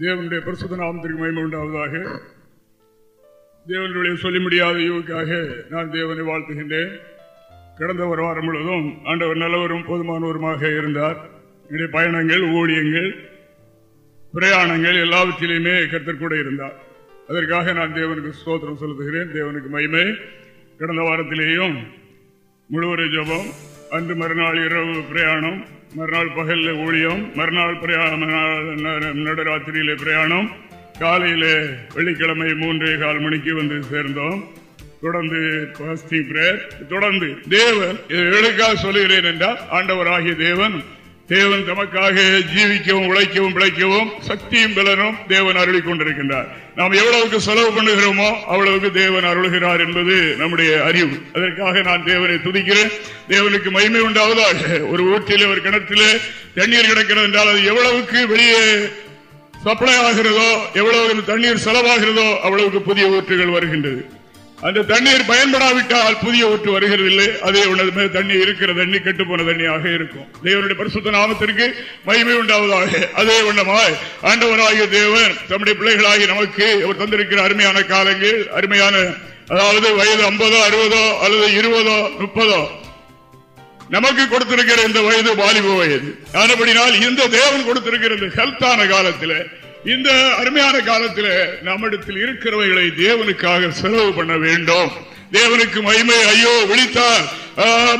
தேவனுடைய பிரசுத நாமத்திற்கு மகிமை உண்டாவதாக. தேவனுடைய சொல்ல முடியாத யுவுக்காக நான் தேவனை வாழ்த்துகின்றேன். கடந்த ஒரு வாரம் முழுவதும் ஆண்டவர் நல்லவரும் போதுமானவருமாக இருந்தார். என்னுடைய பயணங்கள் ஊழியங்கள் பிரயாணங்கள் எல்லாவற்றிலையுமே கருத்தர் கூட இருந்தார். அதற்காக நான் தேவனுக்கு ஸ்தோத்திரம் செலுத்துகிறேன். தேவனுக்கு மயிமை கடந்த வாரத்திலேயும் முழுவரை ஜபம் அன்று மறுநாள் இரவு பிரயாணம் மறுநாள் பகலில் ஊழியம் மறுநாள் பிரயாணம் நடுராத்திரியிலே பிரயாணம் காலையிலே வெள்ளிக்கிழமை மூன்றே கால் மணிக்கு வந்து சேர்ந்தோம். தொடர்ந்து தொடர்ந்து தேவன் எதுக்காக சொல்லுகிறேன் என்றால் ஆண்டவராகிய தேவன் தேவன் தமக்காக ஜீவிக்கவும் உழைக்கவும் பிழைக்கவும் சக்தியும் பலனும் தேவன் அருளிக் கொண்டிருக்கின்றார். நாம் எவ்வளவுக்கு செலவு பண்ணுகிறோமோ அவ்வளவுக்கு தேவன் அருள்கிறார் என்பது நம்முடைய அறிவு. அதற்காக நான் தேவனை துதிக்கிறேன். தேவனுக்கு மகிமை உண்டாவதாக. ஒரு ஊற்றிலே ஒரு கிணற்றிலே தண்ணீர் கிடக்கிறது என்றால் அது எவ்வளவுக்கு வெளியே சப்ளை ஆகிறதோ எவ்வளவு தண்ணீர் செலவாகிறதோ அவ்வளவுக்கு புதிய ஊற்றுகள் வருகின்றது. அந்த தண்ணீர் பயன்படாவிட்டால் புதிய ஊற்று வருகிறதில்லை. அதே உணவு தண்ணி இருக்கிற தண்ணி கெட்டு போன தண்ணியாக இருக்கும். தேவனுடைய பரிசுத்த நாமத்திற்கு மகிமை உண்டாவதாக. அதே உண்ணமாய் ஆண்டவனாகிய தேவன் தம்முடைய பிள்ளைகளாகி நமக்கு அவர் தந்திருக்கிற அருமையான காலங்கள் அருமையான அதாவது வயது ஐம்பதோ அறுபதோ அல்லது இருபதோ முப்பதோ நமக்கு கொடுத்திருக்கிற இந்த வயது வாலிப வயது. ஆனபடினால் இந்த தேவன் கொடுத்திருக்கிற இந்த ஹெல்த்தான காலத்தில். இந்த அருமையான காலத்தில் நம்மிடத்தில் இருக்கிறவைகளை தேவனுக்காக செலவு பண்ண வேண்டும். தேவனுக்கு மகிமை ஐயோ விழித்தால்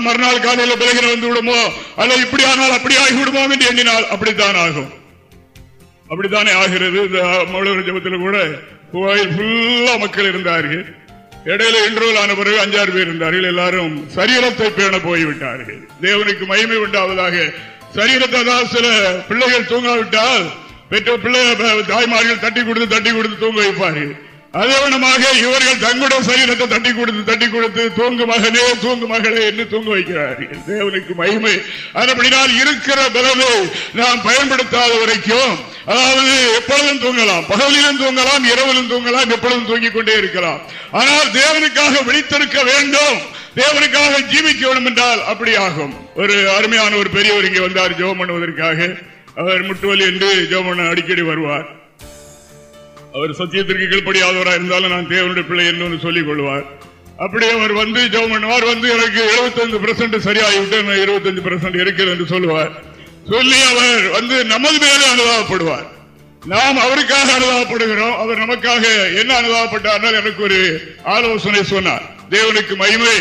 மறுநாள் காலையில் பிறகு வந்து விடுமோ? அல்ல இப்படி ஆனால் அப்படி ஆகிவிடுமோ என்று எண்ணினால் அப்படித்தான் ஆகும். அப்படித்தானே ஆகிறது? இந்த மகளிர் ஜபத்தில் கூட கோயில் ஃபுல்லா மக்கள் இருந்தார்கள். இடையில இன்றுவல் ஆன பிறகு அஞ்சாறு பேர் இருந்தார்கள். எல்லாரும் சரீரத்தை பேண போய்விட்டார்கள். தேவனுக்கு மகிமை உண்டாவதாக சரீரத்தை தான் சில பிள்ளைகள் தூங்காவிட்டால் பெற்ற பிள்ளை தாய்மார்கள் தட்டி கொடுத்து தட்டி கொடுத்து தூங்க வைப்பார்கள். அதேவனமாக இவர்கள் தங்களுடைய சரீரத்தை தட்டி கொடுத்து தட்டி கொடுத்து தூங்கு மகனே தூங்கு மகளே என்று தூங்க வைக்கிறார்கள். தேவனுக்கு மகிமை. அதுபடினால் இருக்கிற பலனை நாம் பயன்படுத்தாத வரைக்கும் அதாவது எப்பொழுதும் தூங்கலாம். பகலிலும் தூங்கலாம் இரவிலும் தூங்கலாம் எப்பொழுதும் தூங்கிக் கொண்டே இருக்கலாம். ஆனால் தேவனுக்காக விழித்திருக்க வேண்டும். தேவனுக்காக ஜீவிக்க வேண்டும் என்றால் அப்படி ஆகும் ஒரு அருமையான ஒரு பெரியவர் இங்கே வந்தார் ஜோம் பண்ணுவதற்காக. அவர் முட்டுவலி என்று ஜோமன் அடிக்கடி வருவார். அவர் சத்தியத்திற்கு கீழ்படியாதவராக இருந்தாலும் நான் தேவனுடைய பிள்ளை என்று சொல்லிக் கொள்வார். அப்படி அவர் வந்து ஜெபம் வந்து எனக்கு எழுபத்தஞ்சு பெர்சன்ட் சரியாகிவிட்டு இருபத்தஞ்சு பெர்சன்ட் இருக்கிறது என்று சொல்லுவார். சொல்லி அவர் வந்து நமது மேலே அனுதாபப்படுவார். நாம் அவருக்காக அனுதாபப்படுகிறோம் அவர் நமக்காக என்ன அனுதாபப்பட்டார் எனக்கு ஒரு ஆலோசனை சொன்னார். தேவனுக்கு மகிமை.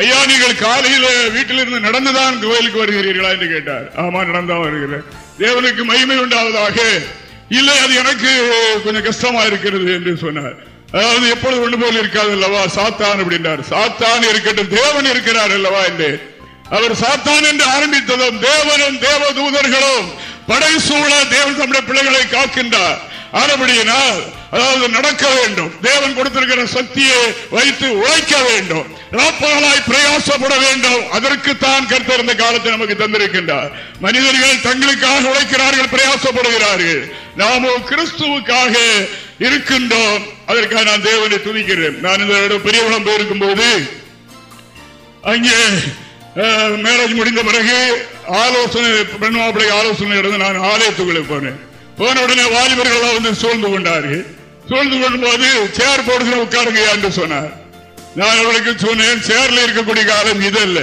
ஐயா நீங்கள் காலையில் வீட்டிலிருந்து நடந்துதான் கோயிலுக்கு வருகிறீர்களா என்று கேட்டார். ஆமா நடந்தான் வருகிறேன். தேவனுக்கு மகிமை உண்டாவதாக. இல்லை அது எனக்கு கொஞ்சம் கஷ்டமா இருக்கிறது என்று சொன்னார். அதாவது எப்பொழுது ஒன்று போல் இருக்காது அல்லவா? சாத்தான் அப்படின்றார். சாத்தான் இருக்கட்டும் தேவன் இருக்கிறார் அல்லவா என்று. அவர் சாத்தான் என்று ஆரம்பித்ததும் தேவனும் தேவ தூதர்களும் படை சூழ தேவன் தம்முடைய பிள்ளைகளை காக்கின்றார். ஆனபடியினால் அதாவது நடக்க வேண்டும். தேவன் கொடுத்திருக்கிற சக்தியை வைத்து உழைக்க வேண்டும். ராப்பகலாய் பிரயாசப்பட வேண்டும். அதற்குத்தான் கருத்திருந்த காலத்தை நமக்கு தந்திருக்கின்றார். மனிதர்கள் தங்களுக்காக உழைக்கிறார்கள் பிரயாசப்படுகிறார்கள். நாமோ கிறிஸ்துவுக்காக இருக்கின்றோம். அதற்காக நான் தேவனை துணிக்கிறேன் நான் இந்த பெரியவளம் போயிருக்கும் போது அங்கே மேரேஜ் முடிந்த பிறகு ஆலோசனை பெண்மாப்பிள்ளை ஆலோசனை நான் ஆலயத்துக்குள்ளே போனேன். போன உடனே வாலிபர்கள் வந்து சூழ்ந்து கொண்டார்கள். சூழ்ந்து கொள்ளும் போது சேர் போடுகிற உட்காருங்க என்று சொன்னார். நான் அவர்களுக்கு சொன்னேன் சேர்ல இருக்கக்கூடிய காலம் இதல்ல.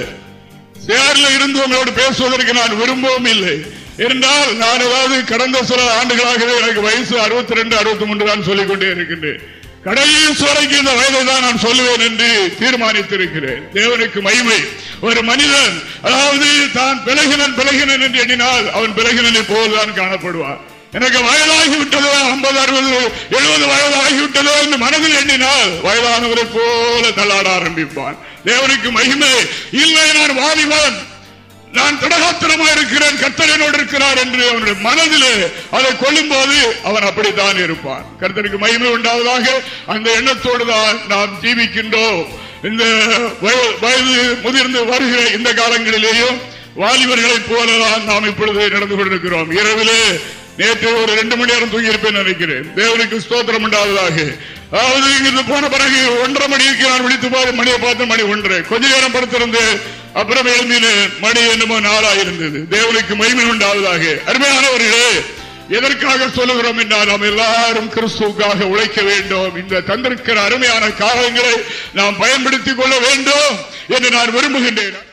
சேர்ல இருந்து உங்களோடு பேசுவதற்கு நான் விரும்பவும் இல்லை. இருந்தால் நான் ஏதாவது கடந்த சில ஆண்டுகளாகவே எனக்கு வயசு அறுபத்தி ரெண்டு அறுபத்தி மூன்று தான் சொல்லிக் கொண்டே இருக்கின்றேன். கடைசி இந்த வயதை தான் நான் சொல்லுவேன் என்று தீர்மானித்திருக்கிறேன். தேவனுக்கு மகிமை. ஒரு மனிதன் அதாவது தான் பிளகினன் பிளகினன் என்று எண்ணினால் அவன் பிளகினனை போல்தான் காணப்படுவான். எனக்கு வயதாகிவிட்டதோ ஐம்பது அறுபது எழுபது வயதாகி விட்டதோ என்று மனதில் எண்ணினால் வயதானவரை போல தள்ளாட ஆரம்பிப்பான். தேவனுக்கு மகிமை. இல்லை நான் வாலிபன். நான் திடகாத்திரமா இருக்கிறேன். கத்தரனோடு இருக்கிறார் என்று அவனுடைய மனதிலே அதை கொள்ளும் போது அவன் அப்படித்தான் இருப்பான். கர்த்தனுக்கு மகிமை உண்டாவதாக அந்த எண்ணத்தோடு தான் நாம் ஜீவிக்கின்றோம். இந்த வயது முதிர்ந்து வருகிற இந்த காலங்களிலேயும் வாலிபர்களைப் போலதான் நாம் இப்பொழுது நடந்து கொண்டிருக்கிறோம். இரவிலே நேற்று ஒரு ரெண்டு மணி நேரம் தூங்கி இருப்பேன் நினைக்கிறேன். தேவனுக்கு ஸ்தோத்திரம் உண்டாவதாக. அதாவது இங்கிருந்து போன பிறகு ஒன்றரை மணிக்கு நான் விழித்து போது மணியை பார்த்து மணி ஒன்று. கொஞ்ச நேரம் படுத்திருந்து அப்புறம் எழுந்தின மணி என்னமோ நாளா இருந்தது தேவனுக்கு மகிமை உண்டாவதாக. அருமையானவர்களே எதற்காக சொல்லுகிறோம் என்றால் நாம் எல்லாரும் கிறிஸ்துவுக்காக உழைக்க வேண்டும். இந்த தந்திருக்கிற அருமையான காலங்களை நாம் பயன்படுத்திக் கொள்ள வேண்டும் என்று நான் விரும்புகின்றேன்.